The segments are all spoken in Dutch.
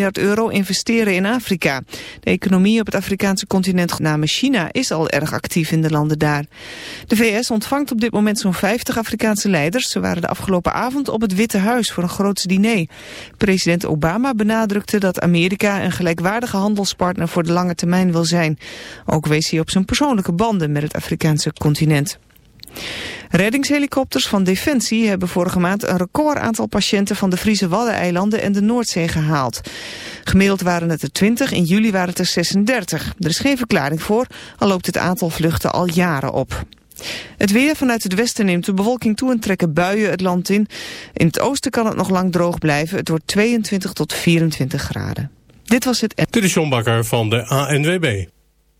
miljard euro investeren in Afrika. De economie op het Afrikaanse continent namen China is al erg actief in de landen daar. De VS ontvangt op dit moment zo'n 50 Afrikaanse leiders. Ze waren de afgelopen avond op het Witte Huis voor een groots diner. President Obama benadrukte dat Amerika een gelijkwaardige handelspartner voor de lange termijn wil zijn. Ook wees hij op zijn persoonlijke banden met het Afrikaanse continent. Reddingshelikopters van Defensie hebben vorige maand een record aantal patiënten van de Friese Waddeneilanden en de Noordzee gehaald. Gemiddeld waren het er 20, in juli waren het er 36. Er is geen verklaring voor, al loopt het aantal vluchten al jaren op. Het weer vanuit het westen neemt de bewolking toe en trekken buien het land in. In het oosten kan het nog lang droog blijven. Het wordt 22 tot 24 graden. Dit was het... Dit is John Bakker van de ANWB.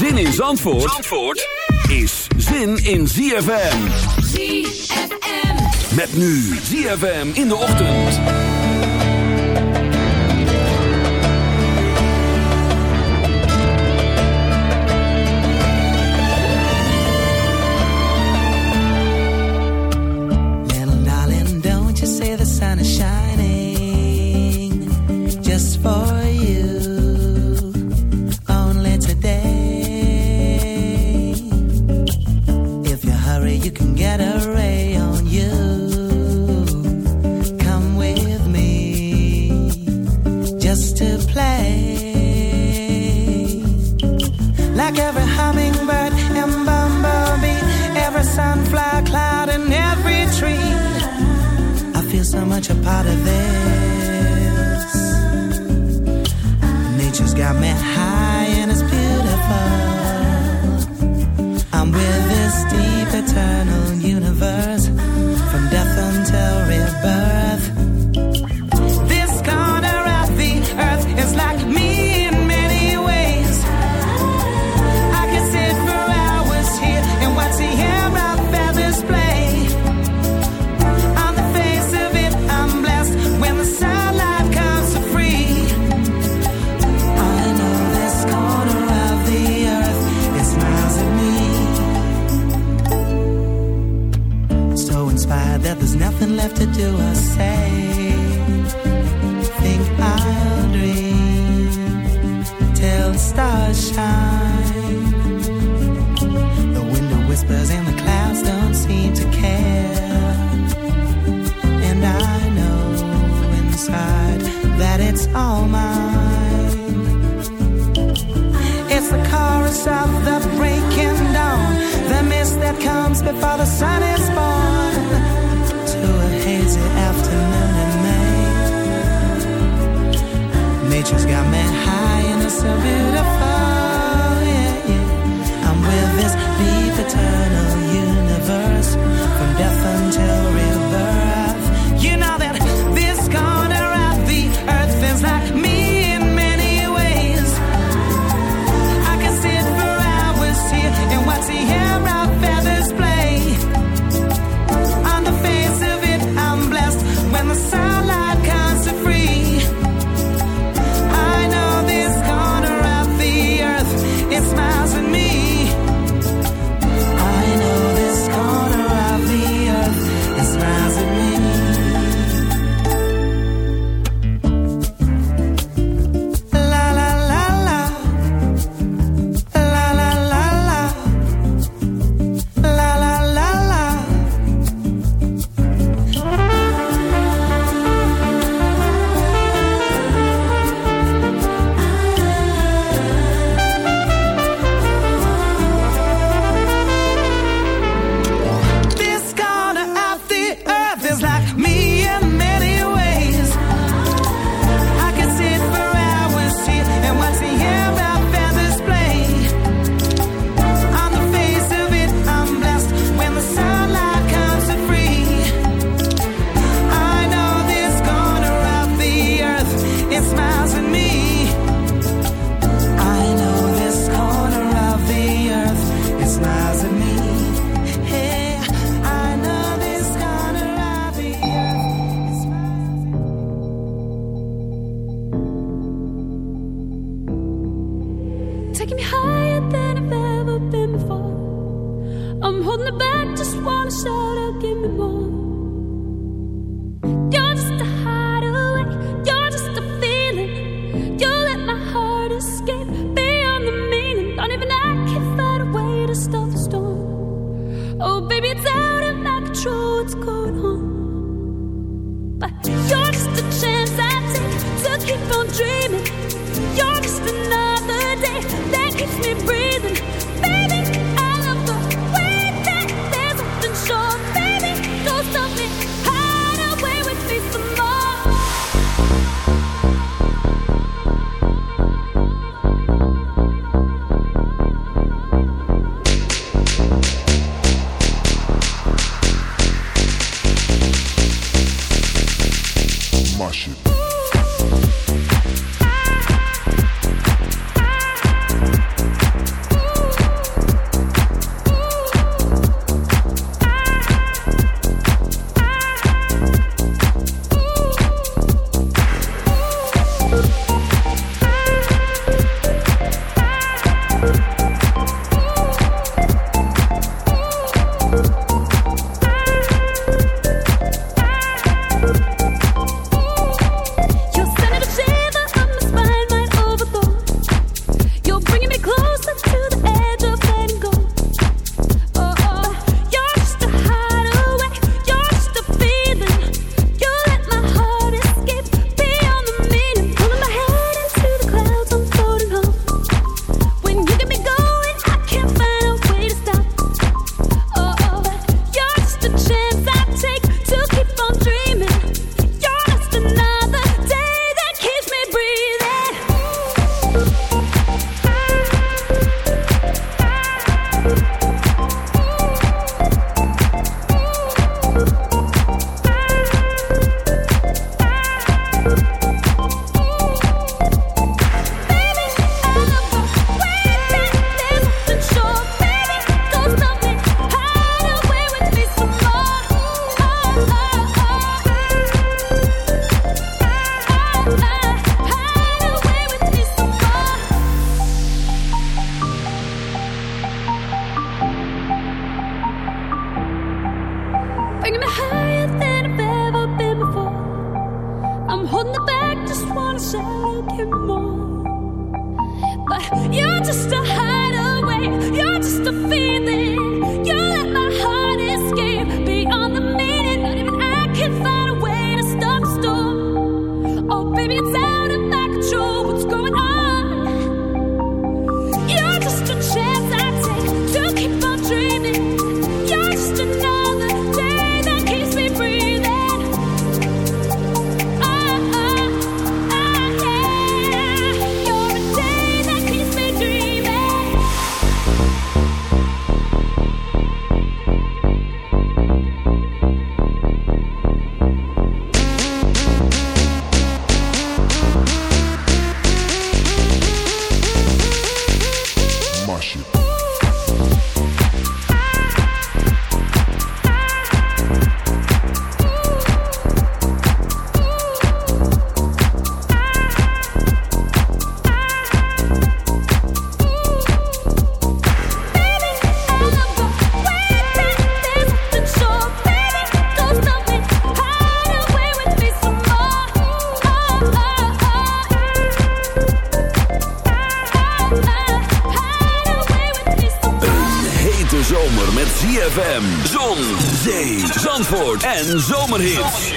Zin in Zandvoort, Zandvoort is zin in ZFM. ZFM. Met nu ZFM in de ochtend. Little darling, don't you say the sun is shining just for much a part of this. Bringing me higher than I've ever been before. I'm holding it back, just wanna shout you more. But you're just a hideaway, you're just a feeling. Een zomerhits.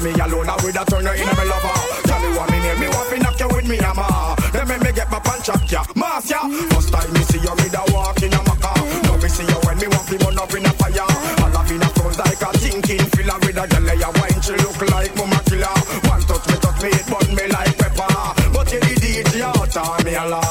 for me alone, I would have turned her into my lover. Tell me what me name, me want to knock you with me hammer. Then me, me get my punch up ya, mass ya. First time me see you, me da walk in a maca. Now me see you when me want to burn up in a fire. All of in a front like a thinking filler with a girl a wine, she look like mama killer. One touch me, touch me, it burn me like pepper. But you did your time, me alive.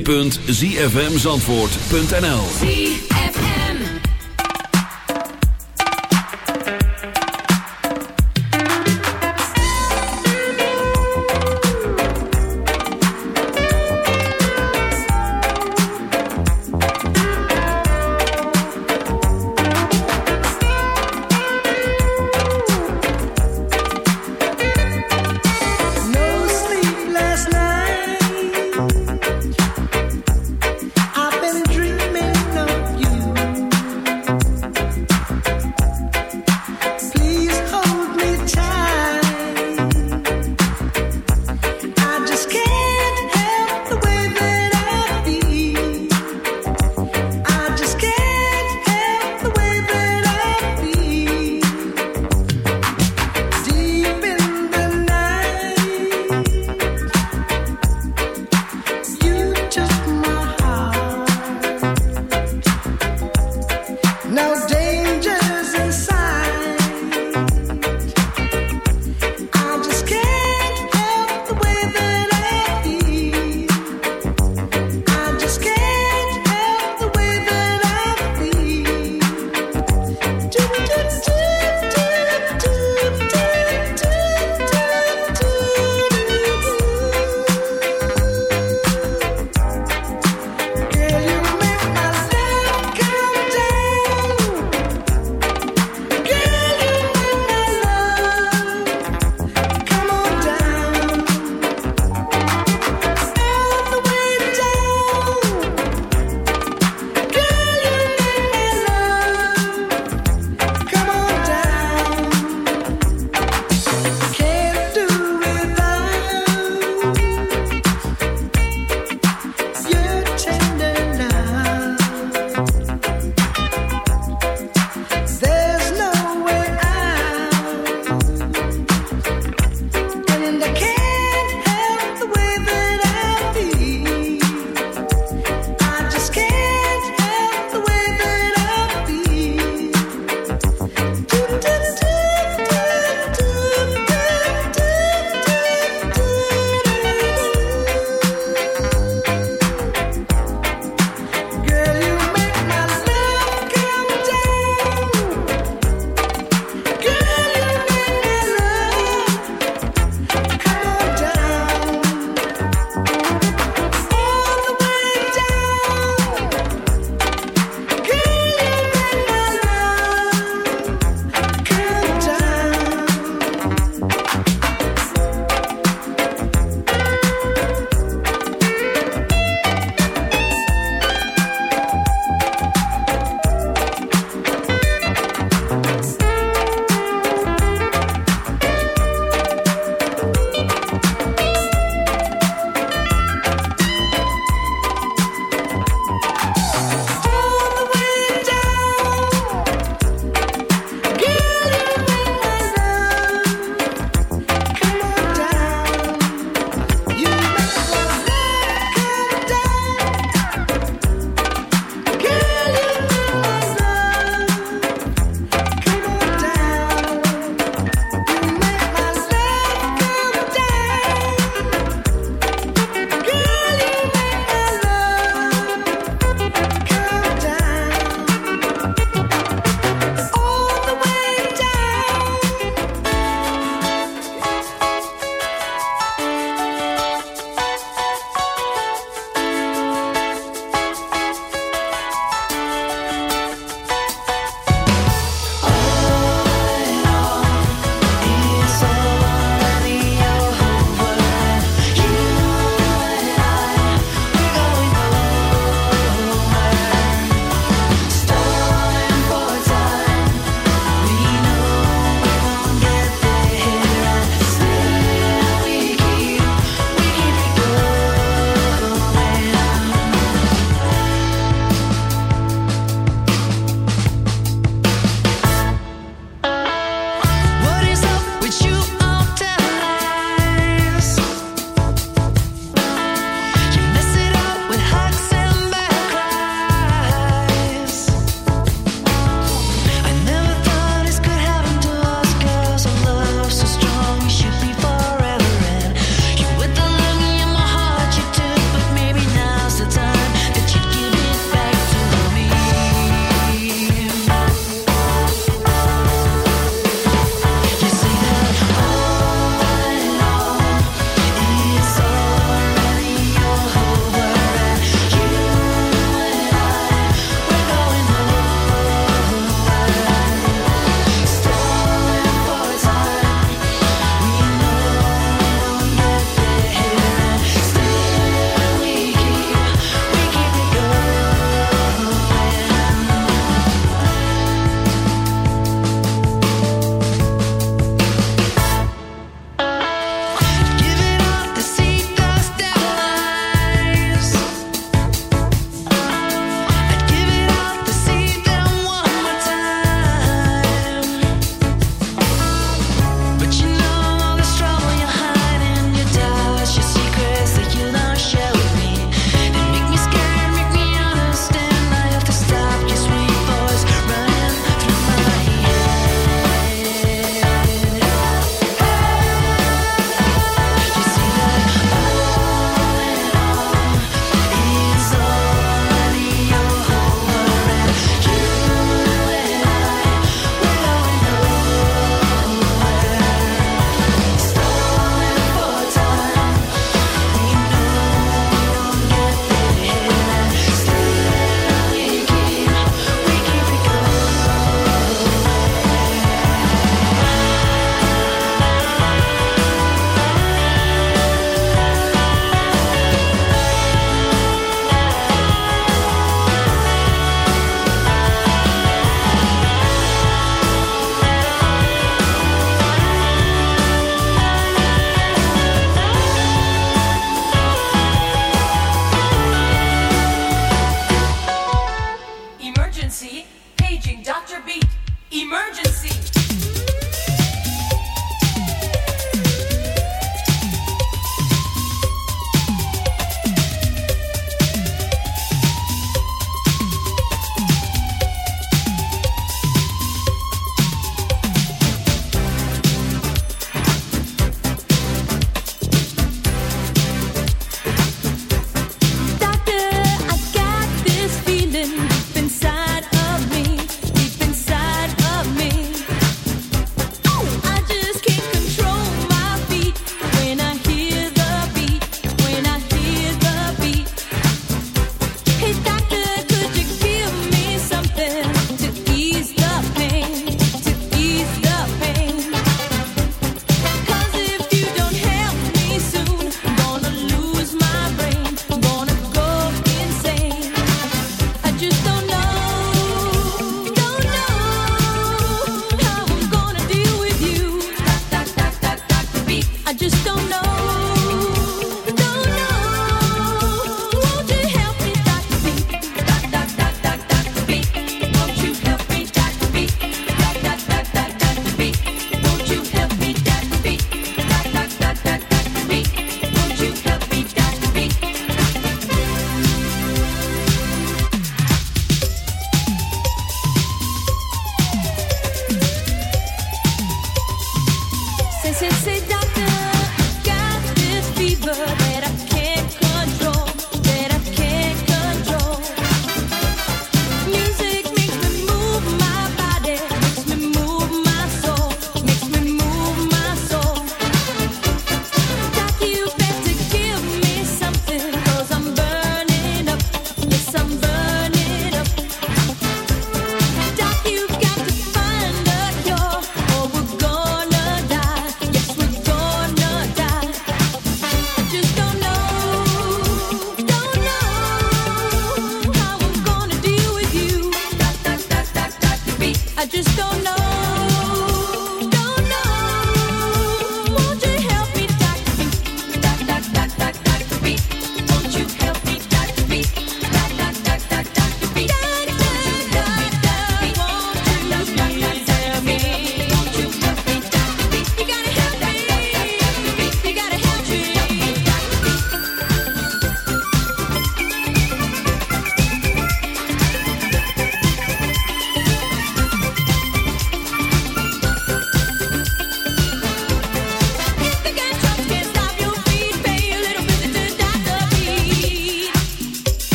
www.zfmzandvoort.nl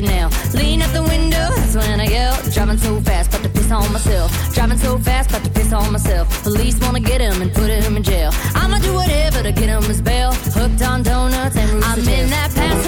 now. Lean out the window, that's when I yell. Driving so fast, but to piss on myself. Driving so fast, but to piss on myself. Police wanna get him and put him in jail. I'ma do whatever to get him his bail. Hooked on donuts and I'm in that pass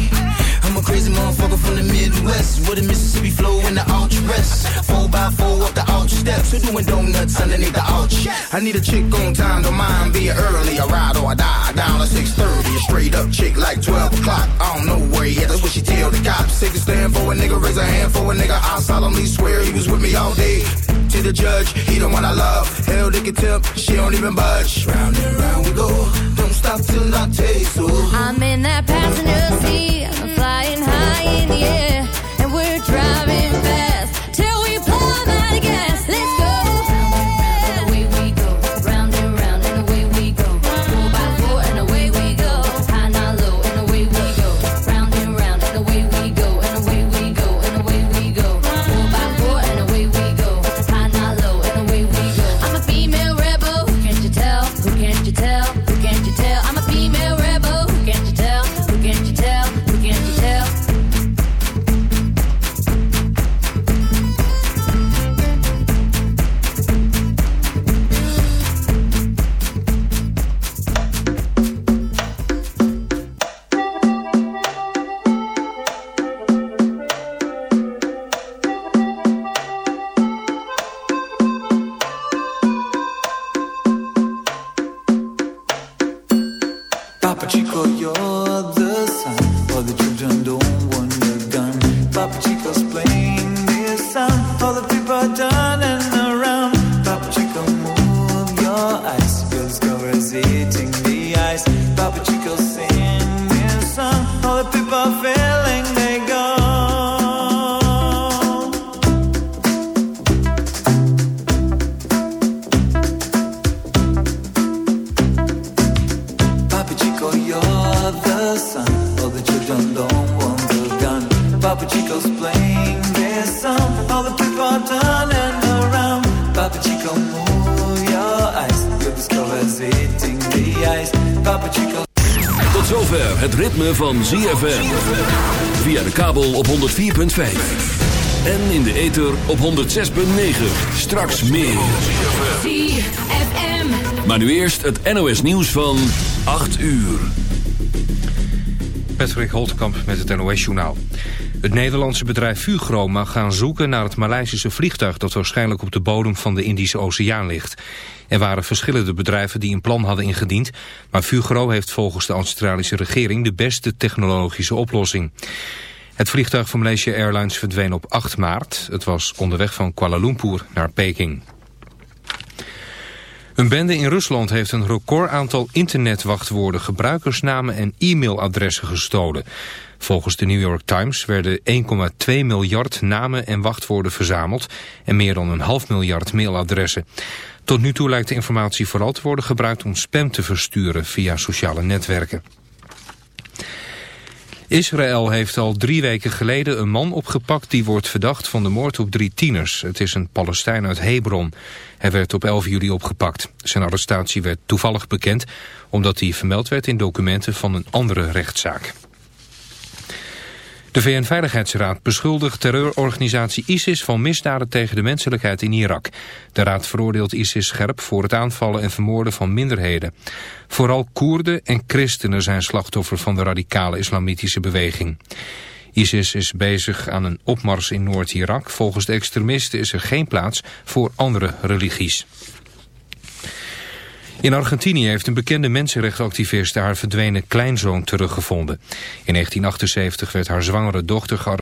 Crazy motherfucker from the Midwest with a Mississippi flow in the arch rest. Four by four up the arch steps. Who doing donuts underneath the arch? I need a chick on time, don't mind being early. I ride or I die down at 6:30. A straight up chick like 12 o'clock. I don't know where he at. That's what she tell the cops. Take a stand for a nigga, raise a hand for a nigga. I solemnly swear he was with me all day. To the judge, he the one I love. Hell, they can tip, she don't even budge. Round and round we go. Don't stop till I taste so. I'm in that passenger seat, I'm flying high in the air, zover het ritme van ZFM. Via de kabel op 104.5. En in de ether op 106.9. Straks meer. ZFM. Maar nu eerst het NOS nieuws van 8 uur. Patrick Holtkamp met het NOS-journaal. Het Nederlandse bedrijf Fugro mag gaan zoeken naar het Maleisische vliegtuig... dat waarschijnlijk op de bodem van de Indische Oceaan ligt. Er waren verschillende bedrijven die een plan hadden ingediend... maar Fugro heeft volgens de Australische regering de beste technologische oplossing. Het vliegtuig van Malaysia Airlines verdween op 8 maart. Het was onderweg van Kuala Lumpur naar Peking. Een bende in Rusland heeft een record aantal internetwachtwoorden, gebruikersnamen en e-mailadressen gestolen. Volgens de New York Times werden 1,2 miljard namen en wachtwoorden verzameld en meer dan een half miljard mailadressen. Tot nu toe lijkt de informatie vooral te worden gebruikt om spam te versturen via sociale netwerken. Israël heeft al drie weken geleden een man opgepakt die wordt verdacht van de moord op drie tieners. Het is een Palestijn uit Hebron. Hij werd op 11 juli opgepakt. Zijn arrestatie werd toevallig bekend omdat hij vermeld werd in documenten van een andere rechtszaak. De VN-veiligheidsraad beschuldigt terreurorganisatie ISIS van misdaden tegen de menselijkheid in Irak. De raad veroordeelt ISIS scherp voor het aanvallen en vermoorden van minderheden. Vooral Koerden en christenen zijn slachtoffer van de radicale islamitische beweging. ISIS is bezig aan een opmars in Noord-Irak. Volgens de extremisten is er geen plaats voor andere religies. In Argentinië heeft een bekende mensenrechtenactiviste haar verdwenen kleinzoon teruggevonden. In 1978 werd haar zwangere dochter